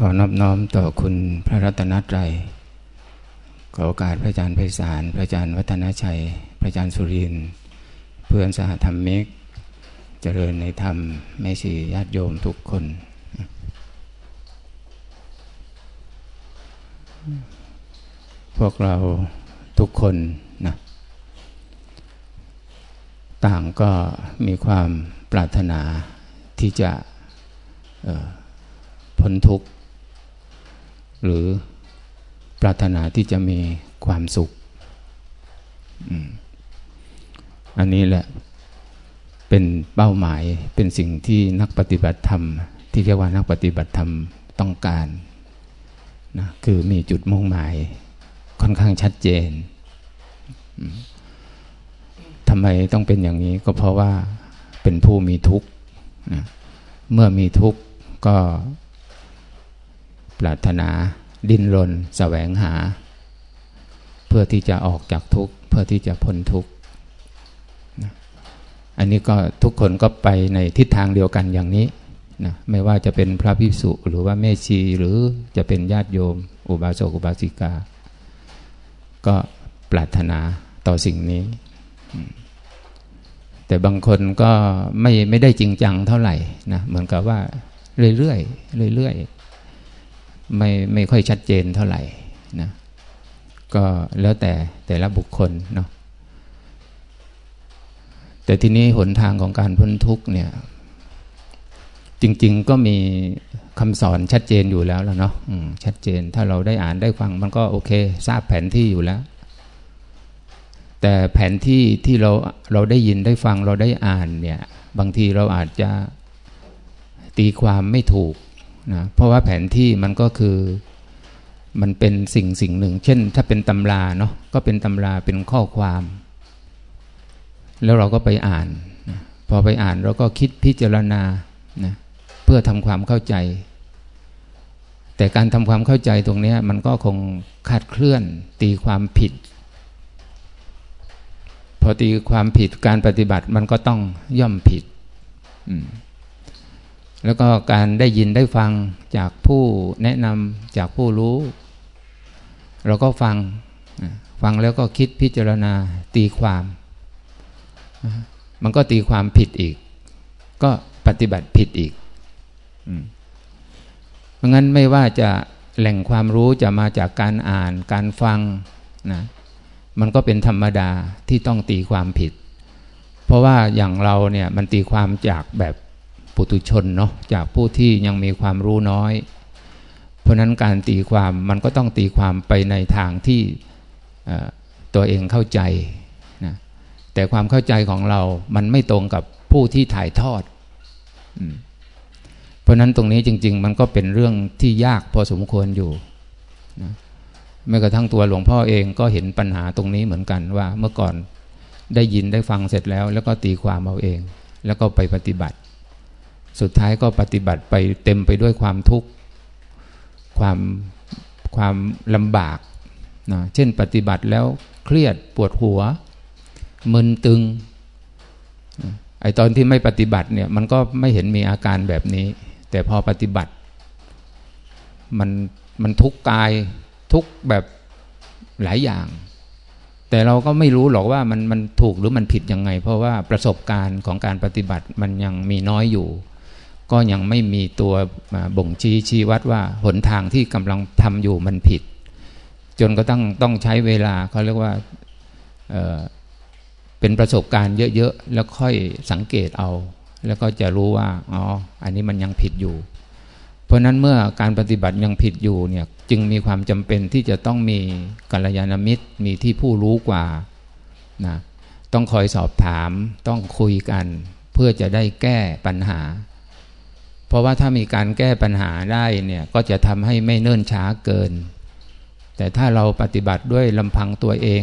ขอนอบน้อมต่อคุณพระรัตนตรัย ขอโอกาสพระอาจารย์ไพศาล พระอาจารย์วัฒนชัย พระอาจารย์สุริน เพื่อนสหธรรมิก เจริญในธรรมแม่ชีญาติโยมทุกคน พวกเราทุกคนนะ ต่างก็มีความปรารถนาที่จะพ้นทุกข์ หรือปรารถนาที่จะมีความสุข อันนี้แหละเป็นเป้าหมายเป็นสิ่งที่นักปฏิบัติธรรม ที่เรียกว่านักปฏิบัติธรรมต้องการนะคือมีจุดมุ่งหมายค่อนข้างชัดเจนทำไมต้องเป็นอย่างนี้ก็เพราะว่าเป็นผู้มีทุกข์นะเมื่อมีทุกข์ก็ ปรารถนา ดิ้นรนแสวงหา เพื่อที่จะออกจากทุกข์ เพื่อที่จะพ้นทุกข์อันนี้ก็ทุกคนก็ไปในทิศทางเดียวกันอย่างนี้นะไม่ว่าจะเป็นพระพิสุหรือว่าแม่ชีหรือจะเป็นญาติโยม อุบาสกอุบาสิกา ก็ปรารถนาต่อสิ่งนี้ แต่บางคนก็ไม่ไม่ได้จริงจังเท่าไหร่นะเหมือนกับว่าเรื่อยๆเรื่อยๆ ไม่ไม่ค่อยชัดเจนเท่าไหร่นะก็แล้วแต่แต่ละบุคคลเนาะแต่ทีนี้หนทางของการพ้นทุกเนี่ย จริง ๆก็มีคำสอนชัดเจนอยู่แล้วแล้วเนาะชัดเจนถ้าเราได้อ่านได้ฟังมันก็โอเค ทราบแผนที่อยู่แล้ว แต่แผนที่ที่เราเราได้ยินได้ฟังเราได้อ่านเนี่ย บางทีเราอาจจะตีความไม่ถูก นะเพราะว่าแผนที่มันก็คือมันเป็นสิ่งสิ่งหนึ่ง เช่น ถ้าเป็นตำราเนาะก็เป็นตำราเป็นข้อความ แล้วเราก็ไปอ่านนะพอไปอ่านเราก็คิดพิจารณานะเพื่อทำความเข้าใจ แต่การทำความเข้าใจตรงนี้มันก็คงคาดเคลื่อนตีความผิด พอตีความผิดการปฏิบัติมันก็ต้องย่อมผิด แล้วก็การได้ยินได้ฟังจากผู้แนะนำจากผู้รู้ เราก็ฟังฟังแล้วก็คิดพิจารณาตีความ มันก็ตีความผิดอีก ก็ปฏิบัติผิดอีกเพราะงั้นไม่ว่าจะแหล่งความรู้จะมาจากการอ่านการฟังนะมันก็เป็นธรรมดาที่ต้องตีความผิด เพราะว่าอย่างเราเนี่ยมันตีความจากแบบ ปุตุชนเนาะจากผู้ที่ยังมีความรู้น้อย เพราะนั้นการตีความมันก็ต้องตีความไปในทางที่ตัวเองเข้าใจนะแต่ความเข้าใจของเรามันไม่ตรงกับผู้ที่ถ่ายทอด เพราะนั้นตรงนี้จริง ๆ มันก็เป็นเรื่องที่ยากพอสมควรอยู่นะแม้กระทั่งตัวหลวงพ่อเองก็เห็นปัญหาตรงนี้เหมือนกันว่าเมื่อก่อนได้ยินได้ฟังเสร็จแล้ว แล้วก็ตีความเอาเอง แล้วก็ไปปฏิบัติ สุดท้ายก็ปฏิบัติไปเต็มไปด้วยความทุกข์ความความลำบากนะเช่นปฏิบัติแล้วเครียดปวดหัว มึนตึงไอตอนที่ไม่ปฏิบัติเนี่ยมันก็ไม่เห็นมีอาการแบบนี้ แต่พอปฏิบัติ มันมันทุกกายทุกแบบหลายอย่าง แต่เราก็ไม่รู้หรอกว่ามันมันถูกหรือมันผิดยังไง เพราะว่าประสบการณ์ของการปฏิบัติมันยังมีน้อยอยู่ ก็ยังไม่มีตัวบ่งชี้ชี้วัดว่าหนทางที่กำลังทำอยู่มันผิด จนก็ต้องต้องใช้เวลาเขาเรียกว่าเป็นประสบการณ์เยอะๆ แล้วค่อยสังเกตเอา แล้วก็จะรู้ว่าอ๋ออันนี้มันยังผิดอยู่ เพราะนั้นเมื่อการปฏิบัติยังผิดอยู่เนี่ยจึงมีความจำเป็นที่จะต้องมีกัลยาณมิตรมีที่ผู้รู้กว่านะต้องคอยสอบถามต้องคุยกัน เพื่อจะได้แก้ปัญหา ราะว่าถ้ามีการแก้ปัญหาได้เนี่ยก็จะทำให้ไม่เนิ่นช้าเกิน แต่ถ้าเราปฏิบัติด้วยลำพังตัวเอง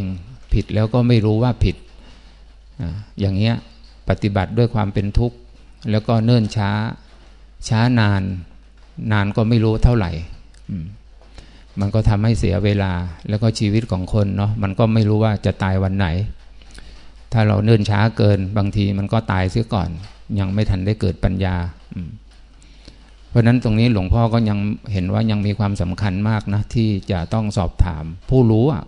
ผิดแล้วก็ไม่รู้ว่าผิด อย่างเงี้ยปฏิบัติด้วยความเป็นทุกข์ แล้วก็เนิ่นช้า ช้านาน นานก็ไม่รู้เท่าไหร่ มันก็ทำให้เสียเวลาแล้วก็ชีวิตของคนเนาะมันก็ไม่รู้ว่าจะตายวันไหน ถ้าเราเนิ่นช้าเกิน บางทีมันก็ตายเสียก่อน ยังไม่ทันได้เกิดปัญญาเพ เพราะนั้นตรงนี้หลวงพ่อก็ยังเห็นว่ายังมีความสำคัญมากนะ ที่จะต้องสอบถาม ผู้รู้อะ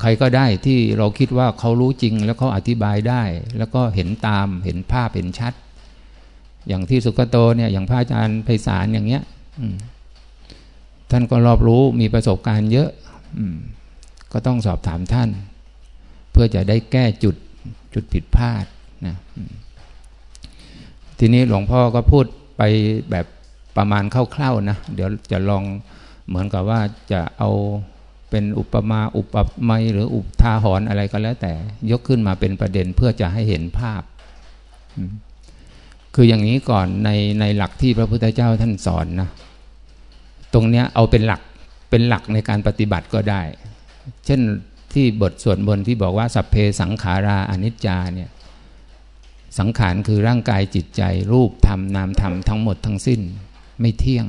ใครก็ได้ที่เราคิดว่าเขารู้จริง แล้วเขาอธิบายได้ แล้วก็เห็นตามเห็นภาพเห็นชัด อย่างที่สุกโตเนี่ย อย่างพระอาจารย์ไพศาลอย่างเงี้ยท่านก็รอบรู้มีประสบการณ์เยอะก็ต้องสอบถามท่าน เพื่อจะได้แก้จุดจุดผิดพลาดนะทีนี้หลวงพ่อก็พูดไปแบบ ประมาณคร่าวๆนะ เดี๋ยวจะลองเหมือนกับว่าจะเอาเป็นอุปมาอุปไมยหรืออุปทาหรณ์อะไรก็แล้วแต่ ยกขึ้นมาเป็นประเด็นเพื่อจะให้เห็นภาพ คืออย่างนี้ก่อนในในหลักที่พระพุทธเจ้าท่านสอนนะ ตรงเนี้ยเอาเป็นหลักเป็นหลักในการปฏิบัติก็ได้ เช่นที่บทสวดมนต์ที่บอกว่าสัพเพสังขาราอนิจจาเนี่ยสังขารคือร่างกายจิตใจรูปธรรมนามธรรมทั้งหมดทั้งสิ้น ไม่เที่ยง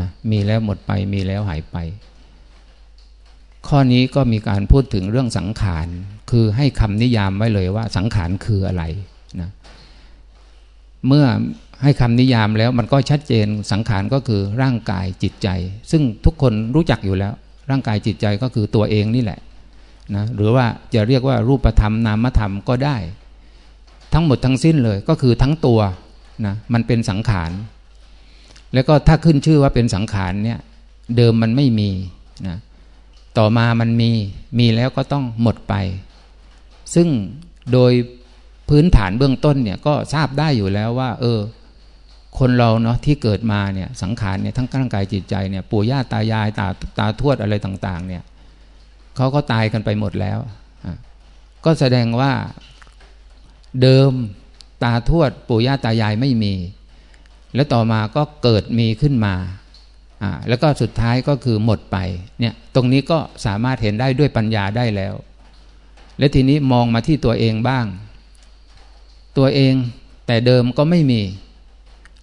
นะมีแล้วหมดไปมีแล้วหายไป ข้อนี้ก็มีการพูดถึงเรื่องสังขารคือให้คำนิยามไว้เลยว่าสังขารคืออะไรนะเมื่อให้คำนิยามแล้วมันก็ชัดเจนสังขารก็คือร่างกายจิตใจ ซึ่งทุกคนรู้จักอยู่แล้ว ร่างกายจิตใจก็คือตัวเองนี่แหละนะหรือว่าจะเรียกว่ารูปธรรมนามธรรมก็ได้ ทั้งหมดทั้งสิ้นเลยก็คือทั้งตัวนะมันเป็นสังขาร แล้วก็ถ้าขึ้นชื่อว่าเป็นสังขารเนี่ย เดิมมันไม่มีนะต่อมามันมีมีแล้วก็ต้องหมดไป ซึ่งโดยพื้นฐานเบื้องต้นเนี่ยก็ทราบได้อยู่แล้วว่า เออ คนเราเนาะที่เกิดมาเนี่ยสังขารเนี่ยทั้งร่างกายจิตใจเนี่ยปู่ย่าตายายตาตาทวดอะไรต่าง ๆ เนี่ยเขาก็ตายกันไปหมดแล้ว ก็แสดงว่าเดิมตาทวดปู่ย่าตายายไม่มี แล้วต่อมาก็เกิดมีขึ้นมาอ่าแล้วก็สุดท้ายก็คือหมดไปเนี่ยตรงนี้ก็สามารถเห็นได้ด้วยปัญญาได้แล้ว และทีนี้มองมาที่ตัวเองบ้าง ตัวเองแต่เดิมก็ไม่มี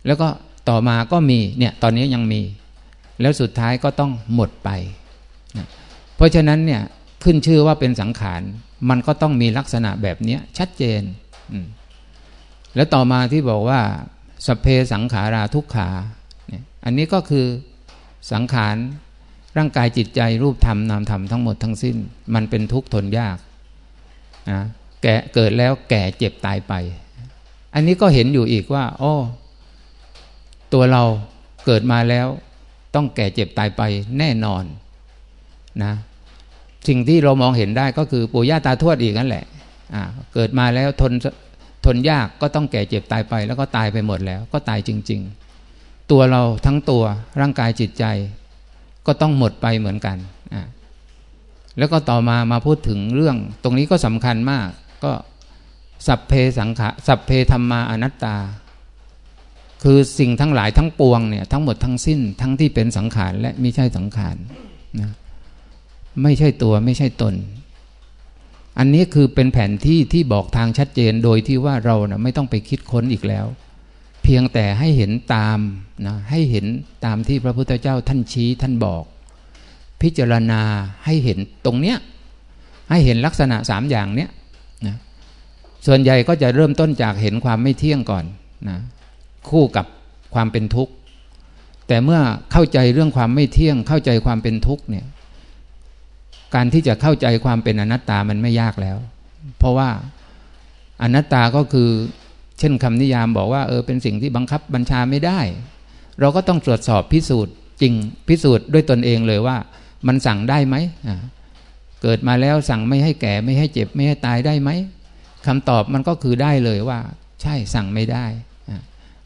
แล้วก็ต่อมาก็มีเนี่ยตอนนี้ยังมี แล้วสุดท้ายก็ต้องหมดไปนะเพราะฉะนั้นเนี่ยขึ้นชื่อว่าเป็นสังขารมันก็ต้องมีลักษณะแบบนี้ชัดเจน แล้วต่อมาที่บอกว่า สเพสังขาราทุกขาเนี่ยอันนี้ก็คือสังขารร่างกายจิตใจรูปธรรมนามธรรมทั้งหมดทั้งสิ้น มันเป็นทุกข์ทนยากนะแก่เกิดแล้วแก่เจ็บตายไป อันนี้ก็เห็นอยู่อีกว่าโอ้ตัวเราเกิดมาแล้ว ต้องแก่เจ็บตายไปแน่นอนนะสิ่งที่เรามองเห็นได้ก็คือปู่ย่าตาทวดอีกนั่นแหละเกิดมาแล้วทน ทนยากก็ต้องแก่เจ็บตายไป แล้วก็ตายไปหมดแล้ว ก็ตายจริง ๆ ตัวเราทั้งตัวร่างกายจิตใจ ก็ต้องหมดไปเหมือนกันอ่าแล้วก็ต่อมามาพูดถึงเรื่อง ตรงนี้ก็สำคัญมาก ก็สัพเพสังขะสัพเพธรรมาอนัตตา คือสิ่งทั้งหลายทั้งปวงเนี่ยทั้งหมดทั้งสิ้นทั้งที่เป็นสังขารและไม่ใช่สังขารนะไม่ใช่ตัวไม่ใช่ตน อันนี้คือเป็นแผนที่ที่บอกทางชัดเจนโดยที่ว่าเรานะไม่ต้องไปคิดค้นอีกแล้ว เพียงแต่ให้เห็นตามนะให้เห็นตามที่พระพุทธเจ้าท่านชี้ท่านบอก พิจารณาให้เห็นตรงเนี้ยให้เห็นลักษณะสามอย่างเนี้ยนะส่วนใหญ่ก็จะเริ่มต้นจากเห็นความไม่เที่ยงก่อนนะคู่กับความเป็นทุกข์ แต่เมื่อเข้าใจเรื่องความไม่เที่ยงเข้าใจความเป็นทุกข์เนี่ย การที่จะเข้าใจความเป็นอนัตตามันไม่ยากแล้ว เพราะว่าอนัตตาก็คือ เช่นคำนิยามบอกว่าเออเป็นสิ่งที่บังคับบัญชาไม่ได้ เราก็ต้องตรวจสอบพิสูจน์จริงพิสูจน์ด้วยตนเองเลยว่า มันสั่งได้ไหมเกิดมาแล้วสั่งไม่ให้แก่ไม่ให้เจ็บไม่ให้ตายได้ไหมคำตอบมันก็คือได้เลยว่า ใช่สั่งไม่ได้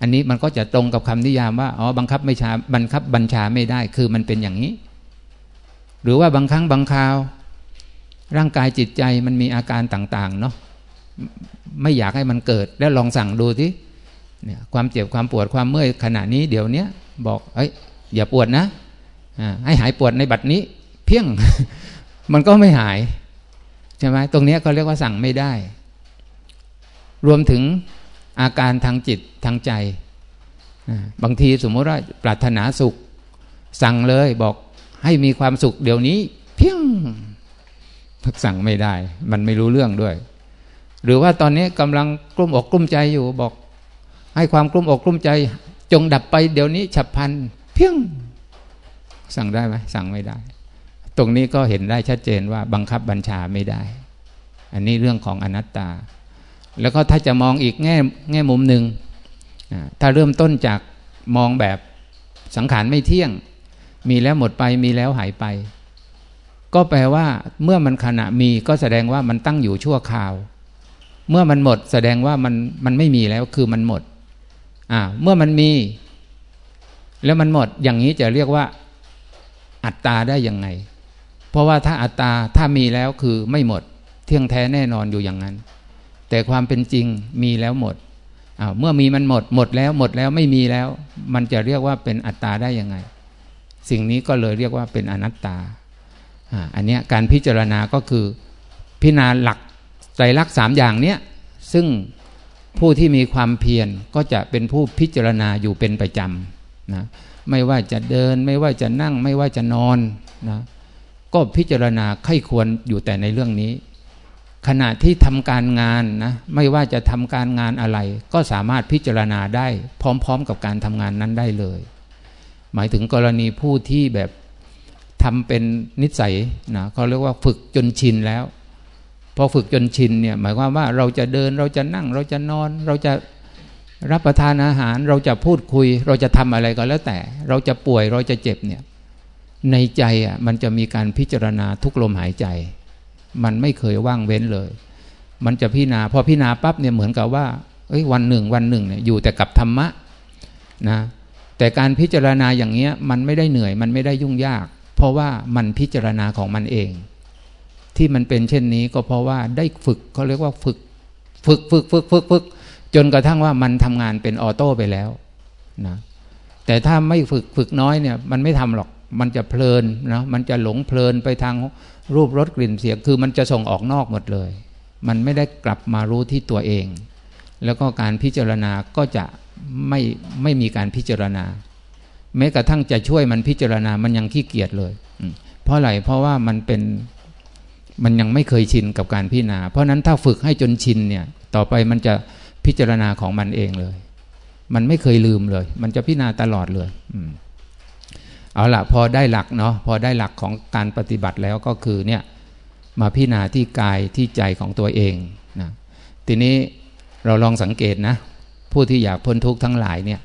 อันนี้มันก็จะตรงกับคำนิยามว่าอ๋อบังคับไม่ชาบังคับบัญชาไม่ได้ คือมันเป็นอย่างนี้ หรือว่าบางครั้งบางคราว ร่างกายจิตใจมันมีอาการต่าง ๆ เนาะไม่อยากให้มันเกิด แล้วลองสั่งดูที่เนี่ยความเจ็บความปวดความเมื่อยขณะนี้เดี๋ยวนี้บอกเอ้ยอย่าปวดนะให้หายปวดในบัดนี้ เพียงมันก็ไม่หายใช่ไหมตรงนี้ก็เรียกว่าสั่งไม่ได้ รวมถึงอาการทางจิตทางใจ บางทีสมมติว่าปรารถนาสุข สั่งเลยบอก ให้มีความสุขเดี๋ยวนี้ เพียงทักสั่งไม่ได้ มันไม่รู้เรื่องด้วย หรือว่าตอนนี้กำลังกลุ้มอกกลุ้มใจอยู่บอก ให้ความกลุ้มอกกลุ้มใจ จงดับไปเดี๋ยวนี้ฉับพลันเพียงสั่งได้ไหมสั่งไม่ได้ ตรงนี้ก็เห็นได้ชัดเจนว่าบังคับบัญชาไม่ได้ อันนี้เรื่องของอนัตตา แล้วก็ถ้าจะมองอีกแง่แง่มุมหนึ่งถ้าเริ่มต้นจากมองแบบสังขารไม่เที่ยง มีแล้วหมดไปมีแล้วหายไป ก็แปลว่าเมื่อมันขณะมีก็แสดงว่ามันตั้งอยู่ชั่วคราว เมื่อมันหมดแสดงว่ามันมันไม่มีแล้วคือมันหมดอ่าเมื่อมันมี แล้วมันหมดอย่างนี้จะเรียกว่า อัตตาได้ยังไง เพราะว่าถ้าอัตตาถ้ามีแล้วคือไม่หมด เที่ยงแท้แน่นอนอยู่อย่างนั้น แต่ความเป็นจริงมีแล้วหมดอ้าเมื่อมีมันหมดหมดแล้วหมดแล้วไม่มีแล้ว มันจะเรียกว่าเป็นอัตตาได้ยังไง สิ่งนี้ก็เลยเรียกว่าเป็นอนัตตาอันนี้การพิจารณาก็คือพิจารณาหลักใจรักสามอย่างเนี้ยซึ่งผู้ที่มีความเพียรก็จะเป็นผู้พิจารณาอยู่เป็นประจำนะไม่ว่าจะเดินไม่ว่าจะนั่งไม่ว่าจะนอนนะก็พิจารณาไข้ควรอยู่แต่ในเรื่องนี้ ขณะที่ทำการงานนะไม่ว่าจะทำการงานอะไร ก็สามารถพิจารณาได้พร้อม ๆ กับการทำงานนั้นได้เลย หมายถึงกรณีผู้ที่แบบทำเป็นนิสัยนะเขาเรียกว่าฝึกจนชินแล้ว พอฝึกจนชินเนี่ยหมายความว่าเราจะเดินเราจะนั่งเราจะนอน เราจะรับประทานอาหาร เราจะพูดคุย เราจะทำอะไรก็แล้วแต่ เราจะป่วยเราจะเจ็บเนี่ยในใจอะมันจะมีการพิจารณาทุกลมหายใจ มันไม่เคยว่างเว้นเลย มันจะพิจารณาพอพิจารณาปั๊บเนี่ยเหมือนกับว่าเอ้ยวันหนึ่งวันหนึ่งเนี่ยอยู่แต่กับธรรมะนะ แต่การพิจารณาอย่างเงี้ยมันไม่ได้เหนื่อยมันไม่ได้ยุ่งยาก เพราะว่ามันพิจารณาของมันเอง ที่มันเป็นเช่นนี้ก็เพราะว่าได้ฝึกเขาเรียกว่าฝึก ฝึกฝึกฝึกฝึกฝึกจนกระทั่งว่ามันทำงานเป็นออโต้ไปแล้วนะแต่ถ้าไม่ฝึกฝึกน้อยเนี่ยมันไม่ทำหรอกมันจะเพลินนะมันจะหลงเพลินไปทางรูปรสกลิ่นเสียง คือมันจะส่งออกนอกหมดเลย มันไม่ได้กลับมารู้ที่ตัวเอง แล้วก็การพิจารณาก็จะ ไม่ไม่มีการพิจารณา แม้กระทั่งจะช่วยมันพิจารณามันยังขี้เกียจเลยเพราะอะไรเพราะว่ามันเป็นมันยังไม่เคยชินกับการพิจารณา เพราะนั้นถ้าฝึกให้จนชินเนี่ย ต่อไปมันจะพิจารณาของมันเองเลย มันไม่เคยลืมเลย มันจะพิจารณาตลอดเลยเอาละพอได้หลักเนาะพอได้หลักของการปฏิบัติแล้วก็คือเนี่ยมาพิจารณาที่กายที่ใจของตัวเองนะทีนี้เราลองสังเกตนะ ผู้ที่อยากพ้นทุกข์ทั้งหลายเนี่ย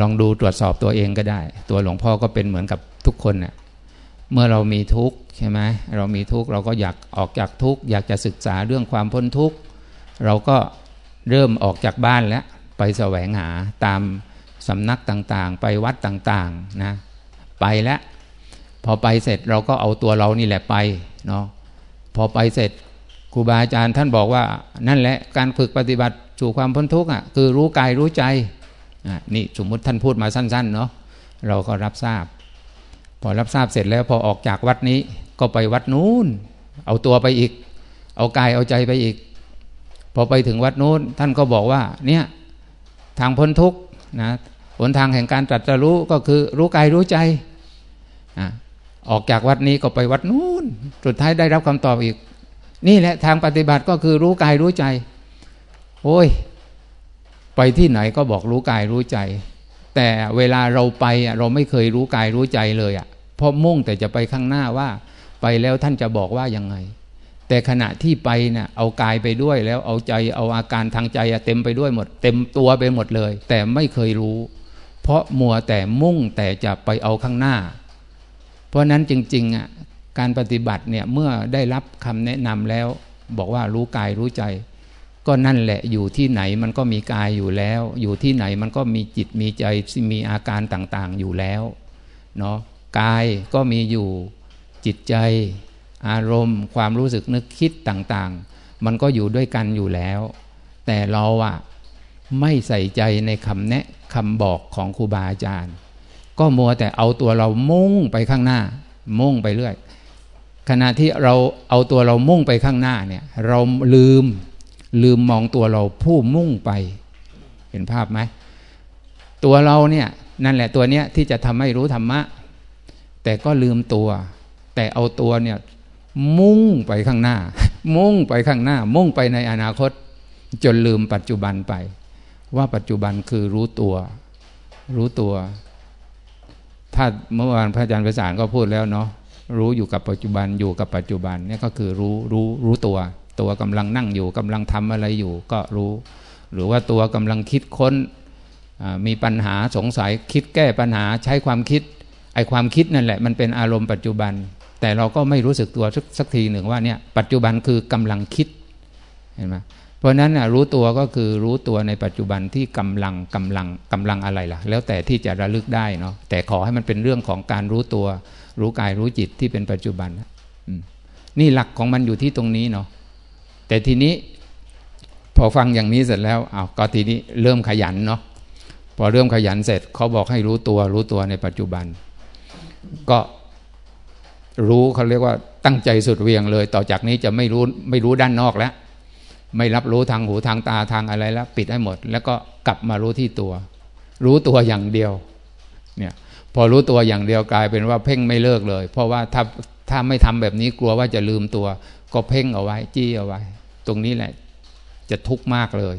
ลองดูตรวจสอบตัวเองก็ได้ ตัวหลวงพ่อก็เป็นเหมือนกับทุกคนเนะ่ยเมื่อเรามีทุกข์ใช่ไหมเรามีทุกข์เราก็อยากออกจากทุกข์อยากจะศึกษาเรื่องความพ้นทุกข์เราก็เริ่มออกจากบ้านแล้วไปแสวงหาตามสำนักต่างๆ ไปวัดต่างๆนะไปแล้วพอไปเสร็จเราก็เอาตัวเรานี่แหละไปเนาะพอไปเสร็จ ครูบาอาจารย์ท่านบอกว่า นั่นแหละการฝึกปฏิบัติสู่ความพ้นทุกข์อะคือรู้กายรู้ใจนี่สมมุติท่านพูดมาสั้นๆเนาะเราก็รับทราบ พอรับทราบเสร็จแล้วพอออกจากวัดนี้ก็ไปวัดนู้น เอาตัวไปอีก เอากายเอาใจไปอีก พอไปถึงวัดนู้นท่านก็บอกว่าเนี่ยทางพ้นทุกข์นะหนทางแห่งการตรัสรู้ก็คือรู้กายรู้ใจอออกจากวัดนี้ก็ไปวัดนู้นสุดท้ายได้รับคำตอบอีก นี่แหละทางปฏิบัติก็คือรู้กายรู้ใจ โอ้ย ไปที่ไหนก็บอกรู้กายรู้ใจ แต่เวลาเราไปเราไม่เคยรู้กายรู้ใจเลยอะเพราะมุ่งแต่จะไปข้างหน้าว่า ไปแล้วท่านจะบอกว่ายังไง แต่ขณะที่ไปนี่ยเอากายไปด้วยแล้วเอาใจเอาอาการทางใจเต็มไปด้วยหมด เต็มตัวไปหมดเลย แต่ไม่เคยรู้ เพราะมัวแต่มุ่งแต่จะไปเอาข้างหน้า เพราะนั้นจริงๆอะ การปฏิบัติเนี่ยเมื่อได้รับคำแนะนำแล้ว บอกว่ารู้กายรู้ใจ ก็นั่นแหละอยู่ที่ไหนมันก็มีกายอยู่แล้ว อยู่ที่ไหนมันก็มีจิตมีใจมีอาการต่างๆอยู่แล้วเนาะกายก็มีอยู่จิตใจ อารมณ์ ความรู้สึกนึกคิดต่างๆ มันก็อยู่ด้วยกันอยู่แล้ว แต่เราอะไม่ใส่ใจในคำแนะคำบอกของครูบาอาจารย์ ก็มัวแต่เอาตัวเรามุ่งไปข้างหน้า มุ่งไปเรื่อย ขณะที่เราเอาตัวเรามุ่งไปข้างหน้าเนี่ย เราลืมลืมมองตัวเราผู้มุ่งไป เห็นภาพไหมตัวเราเนี่ยนั่นแหละตัวเนี้ยที่จะทำให้รู้ธรรมะ แต่ก็ลืมตัว แต่เอาตัวเนี่ยมุ่งไปข้างหน้า มุ่งไปข้างหน้า มุ่งไปในอนาคต จนลืมปัจจุบันไป ว่าปัจจุบันคือรู้ตัว รู้ตัว ถ้าเมื่อวานพระอาจารย์ประสานก็พูดแล้วเนาะ รู้อยู่กับปัจจุบันอยู่กับปัจจุบันนี่ก็คือรู้รู้รู้ตัว ตัวกำลังนั่งอยู่กำลังทำอะไรอยู่ก็รู้ หรือว่าตัวกำลังคิดค้นมีปัญหาสงสัยคิดแก้ปัญหาใช้ความคิดไอความคิดนั่นแหละ มันเป็นอารมณ์ปัจจุบัน แต่เราก็ไม่รู้สึกตัวสักสักทีหนึ่งว่าเนี่ยปัจจุบันคือกำลังคิดเห็นไหมเพราะนั้นรู้ตัวก็คือรู้ตัวในปัจจุบันที่กำลังกำลังกำลังอะไรล่ะ แล้วแต่ที่จะระลึกได้เนาะแต่ขอให้มันเป็นเรื่องของการรู้ตัว รู้กายรู้จิตที่เป็นปัจจุบันนี่หลักของมันอยู่ที่ตรงนี้เนาะแต่ทีนี้ พอฟังอย่างนี้เสร็จแล้วเอาก็ทีนี้เริ่มขยันเนาะพอเริ่มขยันเสร็จเขาบอกให้รู้ตัวรู้ตัวในปัจจุบัน ก็รู้เขาเรียกว่าตั้งใจสุดเวียงเลย ต่อจากนี้จะไม่รู้ไม่รู้ด้านนอกแล้ว ไม่รับรู้ทางหูทางตาทางอะไรแล้ว ปิดให้หมด แล้วก็กลับมารู้ที่ตัว รู้ตัวอย่างเดียว เนี่ย พอรู้ตัวอย่างเดียวกลายเป็นว่าเพ่งไม่เลิกเลย เพราะว่าถ้าถ้าไม่ทำแบบนี้กลัวว่าจะลืมตัว ก็เพ่งเอาไว้ จี้เอาไว้ ตรงนี้แหละ จะทุกข์มากเลย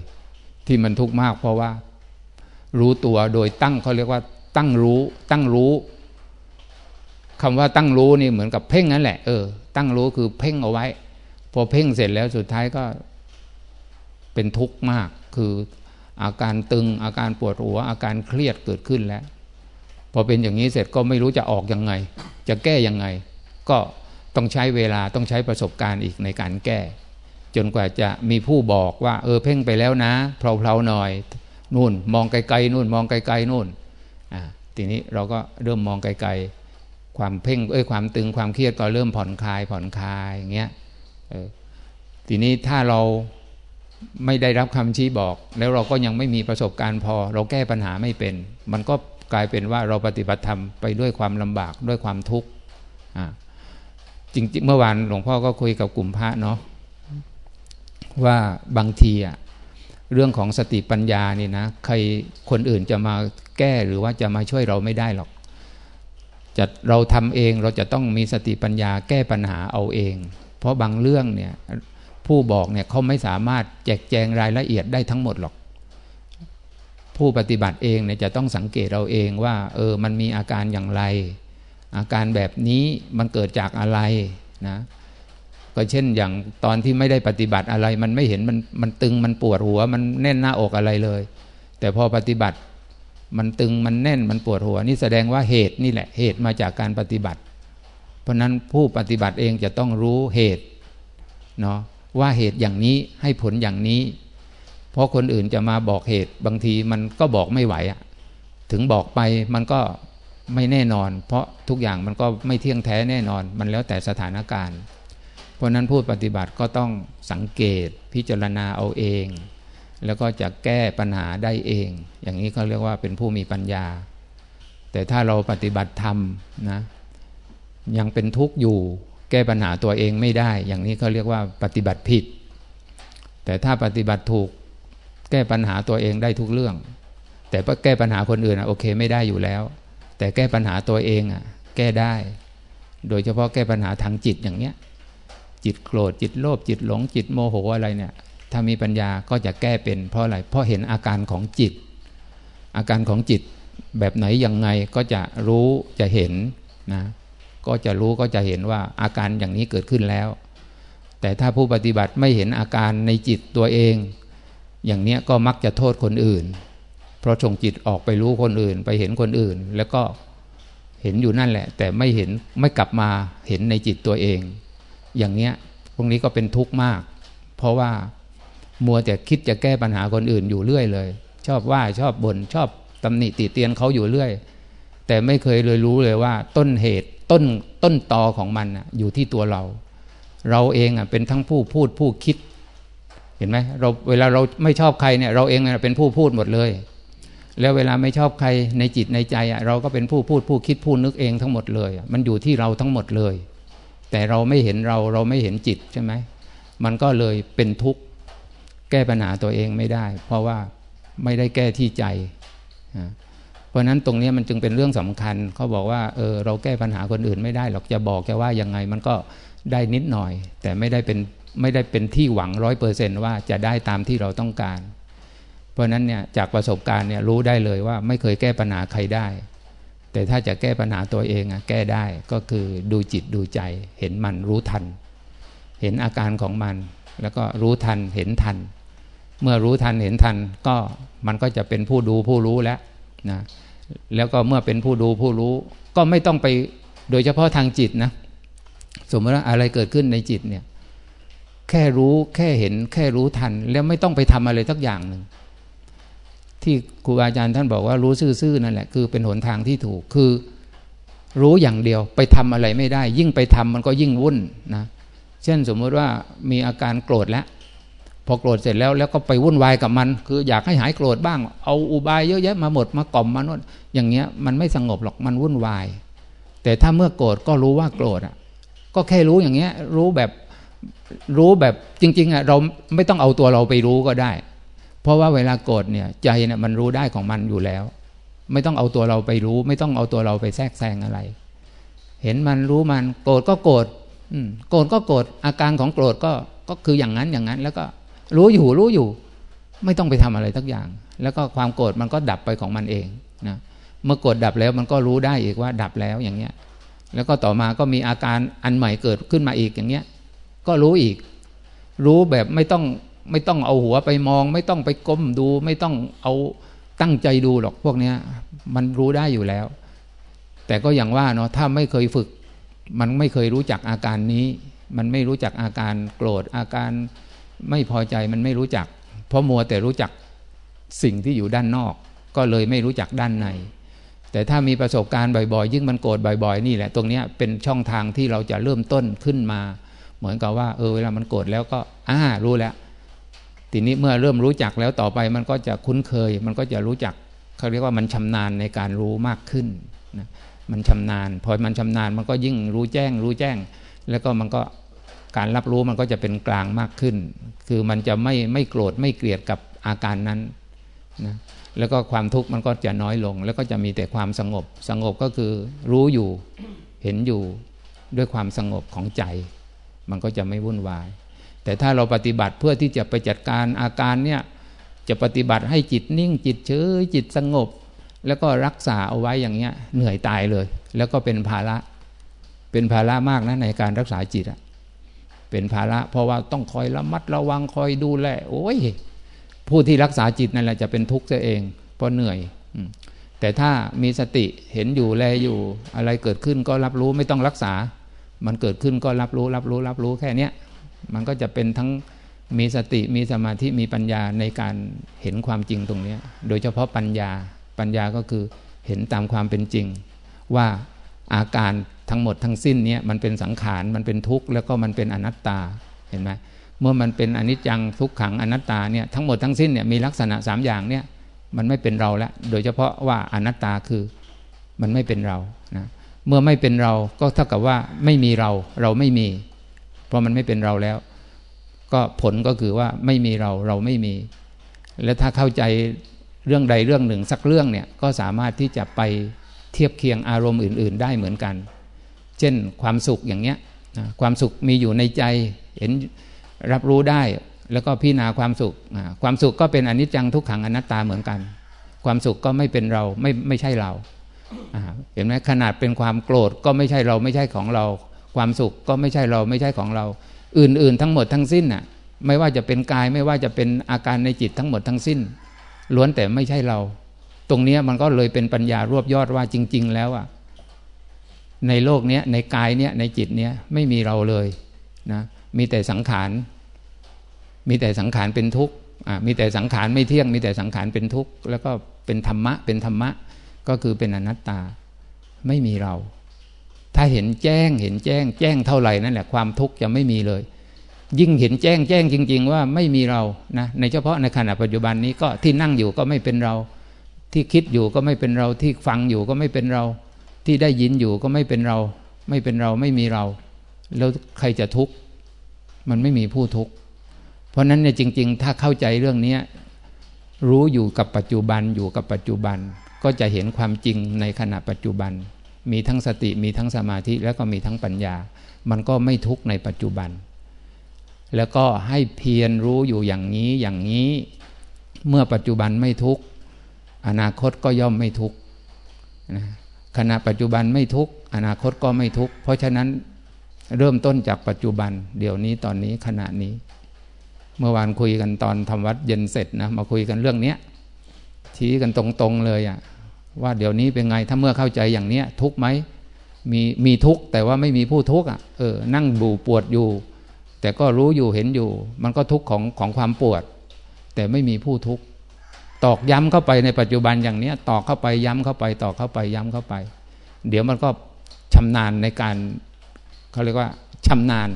ที่มันทุกข์มาก เพราะว่า รู้ตัวโดยตั้งเขาเรียกว่า ตั้งรู้ ตั้งรู้คำว่าตั้งรู้นี่เหมือนกับเพ่งนั่นแหละเออตั้งรู้คือเพ่งเอาไว้ พอเพ่งเสร็จแล้วสุดท้ายก็เป็นทุกข์มาก คืออาการตึงอาการปวดหัวอาการเครียดเกิดขึ้นแล้ว พอเป็นอย่างนี้เสร็จก็ไม่รู้จะออกยังไง จะแก้ยังไง ก็ต้องใช้เวลาต้องใช้ประสบการณ์อีกในการแก้ จนกว่าจะมีผู้บอกว่า เออเพ่งไปแล้วนะเพลาๆหน่อยนู่น มองไกลๆนู่น มองไกลๆนู่นอ่าทีนี้เราก็เริ่มมองไกลๆความเพ่งเอ้ยความตึงความเครียดก็เริ่มผ่อนคลายผ่อนคลายอย่างเงี้ยเออทีนี้ถ้าเราไม่ได้รับคำชี้บอก แล้วเราก็ยังไม่มีประสบการณ์พอ เราแก้ปัญหาไม่เป็น มันก็ กลายเป็นว่าเราปฏิบัติธรรมไปด้วยความลำบากด้วยความทุกข์จริงๆเมื่อวานหลวงพ่อก็คุยกับกลุ่มพระเนาะว่าบางทีอะเรื่องของสติปัญญานี่นะใครคนอื่นจะมาแก้หรือว่าจะมาช่วยเราไม่ได้หรอกจะเราทำเองเราจะต้องมีสติปัญญาแก้ปัญหาเอาเอง เพราะบางเรื่องเนี่ยผู้บอกเนี่ยเขาไม่สามารถแจกแจงรายละเอียดได้ทั้งหมดหรอก ผู้ปฏิบัติเองเนี่ยจะต้องสังเกตเราเองว่า เออมันมีอาการอย่างไร อาการแบบนี้มันเกิดจากอะไรนะก็เช่นอย่างตอนที่ไม่ได้ปฏิบัติอะไร มันไม่เห็นมันมันตึงมันปวดหัว มันแน่นหน้าอกอะไรเลย แต่พอปฏิบัติมันตึงมันแน่นมันปวดหัว นี่แสดงว่าเหตุนี่แหละเหตุมาจากการปฏิบัติ เพราะนั้นผู้ปฏิบัติเองจะต้องรู้เหตุเนาะว่าเหตุอย่างนี้ให้ผลอย่างนี้ เพราะคนอื่นจะมาบอกเหตุบางทีมันก็บอกไม่ไหวอะถึงบอกไปมันก็ไม่แน่นอน เพราะทุกอย่างมันก็ไม่เที่ยงแท้แน่นอน มันแล้วแต่สถานการณ์ เพราะนั้นผู้ปฏิบัติก็ต้องสังเกตพิจารณาเอาเอง แล้วก็จะแก้ปัญหาได้เอง อย่างนี้เขาเรียกว่าเป็นผู้มีปัญญา แต่ถ้าเราปฏิบัติธรรมนะยังเป็นทุกข์อยู่แก้ปัญหาตัวเองไม่ได้ อย่างนี้เขาเรียกว่าปฏิบัติผิด แต่ถ้าปฏิบัติถูก แก้ปัญหาตัวเองได้ทุกเรื่อง แต่แก้ปัญหาคนอื่นอะโอเคไม่ได้อยู่แล้ว แต่แก้ปัญหาตัวเองอะ แก้ได้ โดยเฉพาะแก้ปัญหาทางจิตอย่างเนี้ย จิตโกรธจิตโลภจิตหลงจิตโมโหอะไรเนี่ย ถ้ามีปัญญาก็จะแก้เป็นเพราะอะไรเพราะเห็นอาการของจิต อาการของจิตแบบไหนยังไงก็จะรู้จะเห็นนะก็จะรู้ก็จะเห็นว่าอาการอย่างนี้เกิดขึ้นแล้ว แต่ถ้าผู้ปฏิบัติไม่เห็นอาการในจิตตัวเอง อย่างเนี้ยก็มักจะโทษคนอื่น เพราะส่งจิตออกไปรู้คนอื่น ไปเห็นคนอื่น แล้วก็เห็นอยู่นั่นแหละ แต่ไม่เห็นไม่กลับมาเห็นในจิตตัวเอง อย่างเนี้ยพวกนี้ก็เป็นทุกข์มาก เพราะว่ามัวแต่คิดจะแก้ปัญหาคนอื่นอยู่เรื่อยเลย ชอบว่าชอบบน่นชอบตำหนิติเตียนเขาอยู่เรื่อย แต่ไม่เคยเลยรู้เลยว่า ต้นเหตุต้นต้นตอของมันอยู่ที่ตัวเรา เราเองเป็นทั้งผู้พูดผู้คิด เห็นไหมเราเวลาเราไม่ชอบใครเนี่ยเราเองเป็นผู้พูดหมดเลย แล้วเวลาไม่ชอบใครในจิตในใจเราก็เป็นผู้พูดผู้คิดผู้นึกเองทั้งหมดเลย มันอยู่ที่เราทั้งหมดเลย แต่เราไม่เห็นเราเราไม่เห็นจิตใช่ไหมมันก็เลยเป็นทุกข์แก้ปัญหาตัวเองไม่ได้ เพราะว่าไม่ได้แก้ที่ใจ เพราะนั้นตรงนี้มันจึงเป็นเรื่องสำคัญเขาบอกว่าเออเราแก้ปัญหาคนอื่นไม่ได้หรอกจะบอกจะว่ายังไงมันก็ได้นิดหน่อย แต่ไม่ได้เป็น ไม่ได้เป็นที่หวังร้อยเปอร์เซนว่าจะได้ตามที่เราต้องการ เพราะนั้นเนี่ยจากประสบการณ์เนี่ยรู้ได้เลยว่าไม่เคยแก้ปัญหาใครได้ แต่ถ้าจะแก้ปัญหาตัวเองอะแก้ได้ก็คือดูจิตดูใจ เห็นมันรู้ทัน เห็นอาการของมัน แล้วก็รู้ทันเห็นทัน เมื่อรู้ทันเห็นทันก็มันก็จะเป็นผู้ดูผู้รู้แล้วนะแล้วก็เมื่อเป็นผู้ดูผู้รู้ ก็ไม่ต้องไปโดยเฉพาะทางจิตนะสมมติว่าอะไรเกิดขึ้นในจิตเนี่ย แค่รู้แค่เห็นแค่รู้ทัน แล้วไม่ต้องไปทำอะไรสักอย่างหนึ่งที่ครูอาจารย์ท่านบอกว่ารู้ซื่อๆนั่นแหละคือเป็นหนทางที่ถูกคือรู้อย่างเดียวไปทำอะไรไม่ได้ ยิ่งไปทำมันก็ยิ่งวุ่นนะเช่นสมมติว่ามีอาการโกรธแล้วพอโกรธเสร็จแล้วแล้วก็ไปวุ่นวายกับมัน คืออยากให้หายโกรธบ้าง เอาอุบายเยอะแยะมาหมดมากล่อมมาโน่นอย่างเงี้ยมันไม่สงบหรอกมันวุ่นวาย แต่ถ้าเมื่อโกรธก็รู้ว่าโกรธอะก็แค่รู้อย่างเงี้ยรู้แบบ รู้แบบจริงๆอะเราไม่ต้องเอาตัวเราไปรู้ก็ได้ เพราะว่าเวลาโกรธเนี่ยใจเนี่ยมันรู้ได้ของมันอยู่แล้ว ไม่ต้องเอาตัวเราไปรู้ ไม่ต้องเอาตัวเราไปแทรกแซงอะไร เห็นมันรู้มันโกรธก็โกรธโกรธก็โกรธอาการของโกรธก็ก็คืออย่างนั้นอย่างนั้น แล้วก็รู้อยู่รู้อยู่ ไม่ต้องไปทำอะไรทักอย่าง แล้วก็ความโกรธมันก็ดับไปของมันเองนะเมื่อโกรธดับแล้วมันก็รู้ได้อีกว่าดับแล้วอย่างเงี้ย แล้วก็ต่อมาก็มีอาการอันใหม่เกิดขึ้นมาอีกอย่างเงี้ย ก็รู้อีก รู้แบบไม่ต้องไม่ต้องเอาหัวไปมอง ไม่ต้องไปก้มดู ไม่ต้องเอาตั้งใจดูหรอกพวกนี้มันรู้ได้อยู่แล้ว แต่ก็อย่างว่าเนาะถ้าไม่เคยฝึก มันไม่เคยรู้จักอาการนี้ มันไม่รู้จักอาการโกรธอาการไม่พอใจมันไม่รู้จัก เพราะมัวแต่รู้จักสิ่งที่อยู่ด้านนอก ก็เลยไม่รู้จักด้านใน แต่ถ้ามีประสบการณ์บ่อยๆ ยิ่งมันโกรธบ่อย ๆ นี่แหละ ตรงนี้เป็นช่องทางที่เราจะเริ่มต้นขึ้นมา เหมือนกับว่าเออเวลามันโกรธแล้วก็อ่ารู้แล้ว ทีนี้เมื่อเริ่มรู้จักแล้วต่อไปมันก็จะคุ้นเคย มันก็จะรู้จักเขาเรียกว่ามันชำนาญในการรู้มากขึ้นนะมันชำนาญ พอมันชำนาญมันก็ยิ่งรู้แจ้ง รู้แจ้ง แล้วก็มันก็การรับรู้มันก็จะเป็นกลางมากขึ้น คือมันจะไม่ไม่โกรธไม่เกลียดกับอาการนั้นนะแล้วก็ความทุกข์มันก็จะน้อยลง แล้วก็จะมีแต่ความสงบ สงบก็คือรู้อยู่เห็นอยู่ด้วยความสงบของใจ มันก็จะไม่วุ่นวาย แต่ถ้าเราปฏิบัติเพื่อที่จะไปจัดการอาการเนี่ยจะปฏิบัติให้จิตนิ่งจิตเฉยจิตสงบ แล้วก็รักษาเอาไว้อย่างเงี้ยเหนื่อยตายเลย แล้วก็เป็นภาระเป็นภาระมากนะในการรักษาจิตอะเป็นภาระเพราะว่าต้องคอยระมัดระวังคอยดูแลโอ้ยผู้ที่รักษาจิตนั่นแหละจะเป็นทุกข์ซะเองเพราะเหนื่อยแต่ถ้ามีสติเห็นอยู่แลอยู่อะไรเกิดขึ้นก็รับรู้ไม่ต้องรักษา มันเกิดขึ้นก็รับรู้รับรู้รับรู้แค่นี้มันก็จะเป็นทั้งมีสติมีสมาธิมีปัญญาในการเห็นความจริงตรงนี้ โดยเฉพาะปัญญาปัญญาก็คือเห็นตามความเป็นจริง ว่าอาการทั้งหมดทั้งสิ้นเนี้ยมันเป็นสังขารมันเป็นทุกข์แล้วก็มันเป็นอนัตตาเห็นไหมเมื่อมันเป็นอนิจจังทุกขังอนัตตาเนี่ยทั้งหมดทั้งสิ้นเนี่ยมีลักษณะ3อย่างเนี่ยมันไม่เป็นเราแล้วโดยเฉพาะว่าอนัตตาคือมันไม่เป็นเรานะ เมื่อไม่เป็นเราก็เท่ากับว่าไม่มีเรา เราไม่มี เพราะมันไม่เป็นเราแล้ว ก็ผลก็คือว่าไม่มีเราเราไม่มี และถ้าเข้าใจเรื่องใดเรื่องหนึ่งสักเรื่องเนี่ยก็สามารถที่จะไปเทียบเคียงอารมณ์อื่น ๆ ได้เหมือนกัน เช่นความสุขอย่างเนี้ยความสุขมีอยู่ในใจเห็นรับรู้ได้แล้วก็พิจารณาความสุข ความสุขก็เป็นอนิจจังทุกขังอนัตตาเหมือนกัน ความสุขก็ไม่เป็นเราไม่ไม่ใช่เรา เห็นไหมขนาดเป็นความโกรธก็ไม่ใช่เราไม่ใช่ของเรา ความสุขก็ไม่ใช่เราไม่ใช่ของเรา อื่น ๆ ทั้งหมดทั้งสิ้นน่ะ ไม่ว่าจะเป็นกายไม่ว่าจะเป็นอาการในจิตทั้งหมดทั้งสิ้น ล้วนแต่ไม่ใช่เรา ตรงนี้มันก็เลยเป็นปัญญารวบยอดว่าจริง ๆ แล้วอะในโลกนี้ในกายเนี้ยในจิตเนี้ยไม่มีเราเลยนะมีแต่สังขาร มีแต่สังขารเป็นทุกข์มีแต่สังขารไม่เที่ยง มีแต่สังขารเป็นทุกข์แล้วก็เป็นธรรมะเป็นธรรมะ ก็คือเป็นอนัตตาไม่มีเรา ถ้าเห็นแจ้งเห็นแจ้ง แจ้งเท่าไหร่นั่นแหละความทุกข์จะไม่มีเลย ยิ่งเห็นแจ้งแจ้งจริง ๆ ว่าไม่มีเรานะในเฉพาะในขณะปัจจุบันนี้ก็ที่นั่งอยู่ก็ไม่เป็นเรา ที่คิดอยู่ก็ไม่เป็นเราที่ฟังอยู่ก็ไม่เป็นเรา ที่ได้ยินอยู่ก็ไม่เป็นเรา ไม่เป็นเราไม่มีเรา แล้วใครจะทุกข์มันไม่มีผู้ทุกข์เพราะนั้นเนี่ยจริง ๆ ถ้าเข้าใจเรื่องนี้รู้อยู่กับปัจจุบันอยู่กับปัจจุบัน ก็จะเห็นความจริงในขณะปัจจุบัน มีทั้งสติมีทั้งสมาธิแล้วก็มีทั้งปัญญา มันก็ไม่ทุกข์ในปัจจุบัน แล้วก็ให้เพียรรู้อยู่อย่างนี้อย่างนี้ เมื่อปัจจุบันไม่ทุกข์อนาคตก็ย่อมไม่ทุกข์นะขณะปัจจุบันไม่ทุกข์อนาคตก็ไม่ทุกข์เพราะฉะนั้นเริ่มต้นจากปัจจุบัน เดี๋ยวนี้ตอนนี้ขณะนี้ เมื่อวานคุยกันตอนทำวัดเย็นเสร็จนะมาคุยกันเรื่องเนี้ยชี้กันตรงๆเลยอะ ว่าเดี๋ยวนี้เป็นไงถ้าเมื่อเข้าใจอย่างเนี้ย ทุกไหมมีมีทุกแต่ว่าไม่มีผู้ทุกอะเออนั่งบูปวดอยู่ แต่ก็รู้อยู่เห็นอยู่ มันก็ทุกของของความปวด แต่ไม่มีผู้ทุกตอกย้ำเข้าไปในปัจจุบันอย่างเนี้ยตอกเข้าไปย้ำเข้าไป ตอกเข้าไปย้ำเข้าไป เดี๋ยวมันก็ชำนาญในการเขาเรียกว่าชำนาญ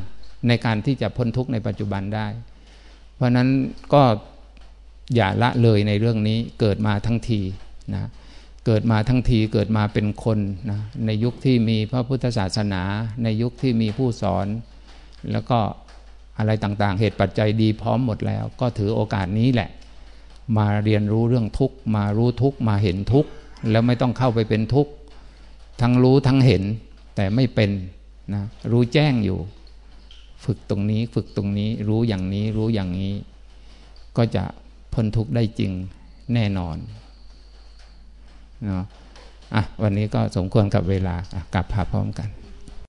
ในการที่จะพ้นทุกข์ในปัจจุบันได้ เพราะนั้นก็อย่าละเลยในเรื่องนี้เกิดมาทั้งทีนะ เกิดมาทั้งทีเกิดมาเป็นคนนะในยุคที่มีพระพุทธศาสนา ในยุคที่มีผู้สอน แล้วก็อะไรต่างๆ เหตุปัจจัยดีพร้อมหมดแล้ว ก็ถือโอกาสนี้แหละ มาเรียนรู้เรื่องทุกข์มารู้ทุกข์มาเห็นทุกข์แล้วไม่ต้องเข้าไปเป็นทุกข์ทั้งรู้ทั้งเห็น แต่ไม่เป็นนะรู้แจ้งอยู่ ฝึกตรงนี้ฝึกตรงนี้รู้อย่างนี้รู้อย่างนี้ ก็จะพ้นทุกข์ได้จริงแน่นอน เนาะอะวันนี้ก็สมควรกับเวลากลับพาพร้อมกัน